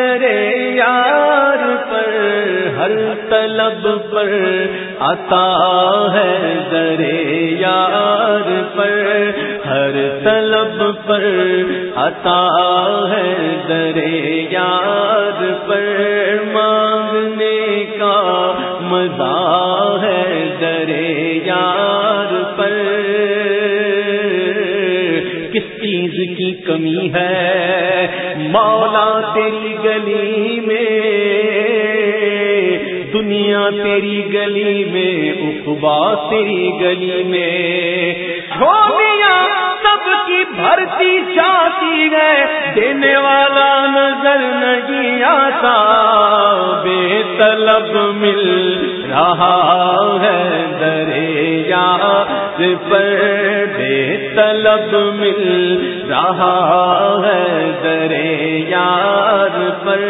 درے یار پر، ہر طلب پر عطا ہے درے یار پر، ہر طلب پر عطا ہے درے یار پر۔ مانگنے کا مزہ ہے درے یار کس چیز کی کمی ہے؟ مولا تیری گلی میں، دنیا تیری گلی میں اخبا تیری گلی میں۔ چھوڑیاں سب کی بھرتی چاہتی ہے، دینے والا نظر نہیں آتا۔ بے طلب مل رہا ہے دریا۔ پر بے طلب مل رہا ہے دریا پر۔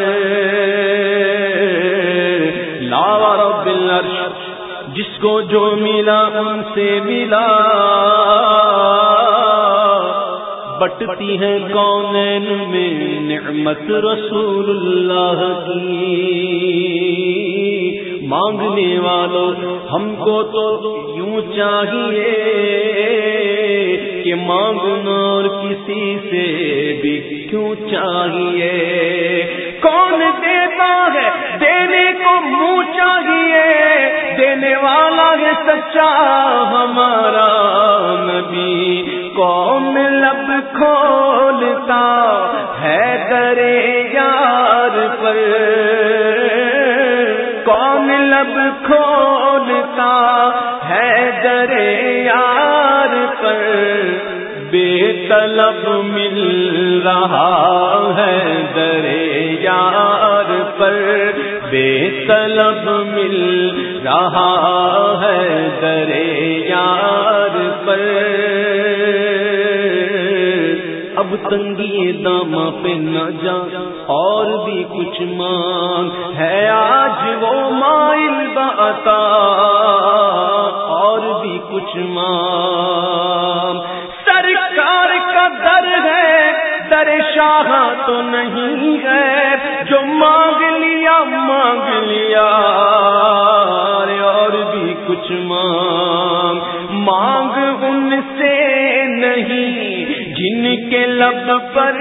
جس کو جو ملا ان سے ملا۔ بٹتی ہے کون میں نعمت رسول اللہ کی۔ مانگنے والوں ہم کو تو یوں چاہیے کہ مانگنا اور کسی سے بھی کیوں چاہیے؟ کون دیتا ہے دینے کو منہ چاہیے؟ دینے والا ہے سچا ہمارا نبی۔ کون لب کھولتا ہے درے کھولتا ہے درے یار پر بے طلب مل رہا ہے درے یار پر بے طلب مل رہا ہے درے یار پر اب تنگی دام پہ نہ جا، اور بھی کچھ مانگ۔ ہے آج وہ مائل باتا اور بھی کچھ مانگ۔ سرکار کا در ہے، در شاہ تو نہیں ہے۔ جو مانگ لیا مانگ لیا اور بھی کچھ مانگ۔ مانگ ان سے نہیں جن کے لب پر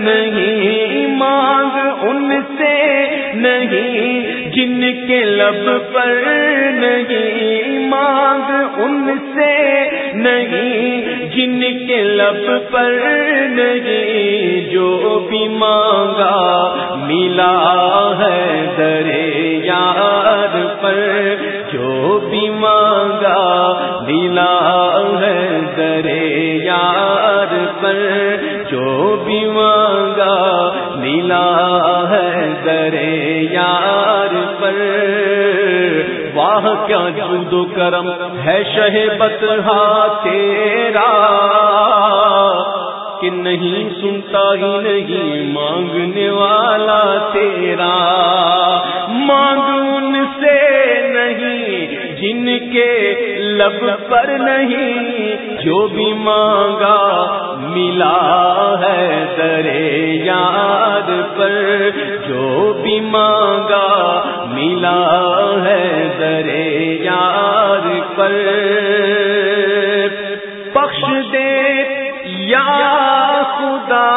نہیں، مانگ ان سے نہیں۔ جن کے لب پر نہیں، مانگ ان سے نہیں۔ جن کے لب پر نہیں، جو بھی مانگا، ملا ہے درے۔ درے یار پر۔ واہ، کیا جود و کرم ہے شہ بتہا تیرا۔ کہ نہیں سنتا ہی نہیں مانگنے والا تیرا۔ مانگ ان سے نہیں، جن کے لب پر نہیں۔ جو بھی مانگا ملا ہے درے یاد پر۔ جو ملا ہے درے یاد پر۔ بخش دے یا خدا۔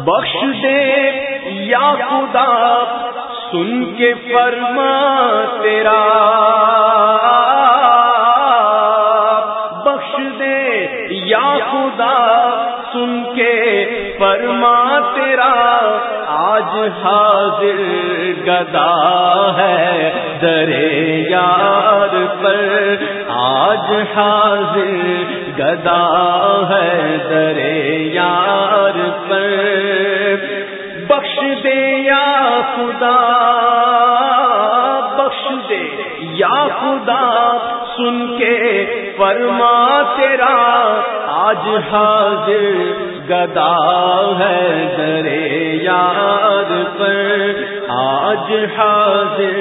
بخش دے یا خدا، سن کے فرما تیرا۔ یا خدا، سن کے فرما تیرا، آج حاضر گدا ہے درے یار پر۔ آج حاضر گدا ہے درے یار پر۔ بخش دے یا خدا یا خدا، سن کے فرما تیرا، آج حاضر گدا ہے درے یار پر۔ آج حاضر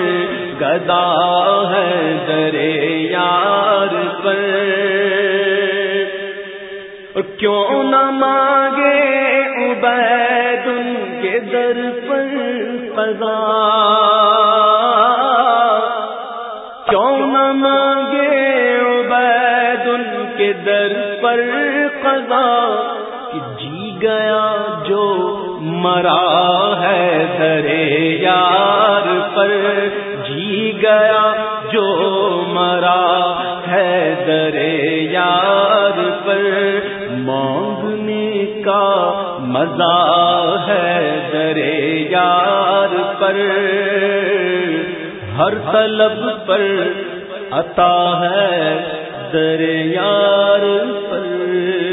گدا ہے درے یار پر۔ کیوں نہ مانگے عبید ان کے در پر قضا کہ جی گیا جو مرا ہے درے یار پر۔ جی گیا جو مرا ہے درے یار پر۔ مانگنے کا مزہ ہے درے یار پر۔ ہر طلب پر عطا ہے در یار پر۔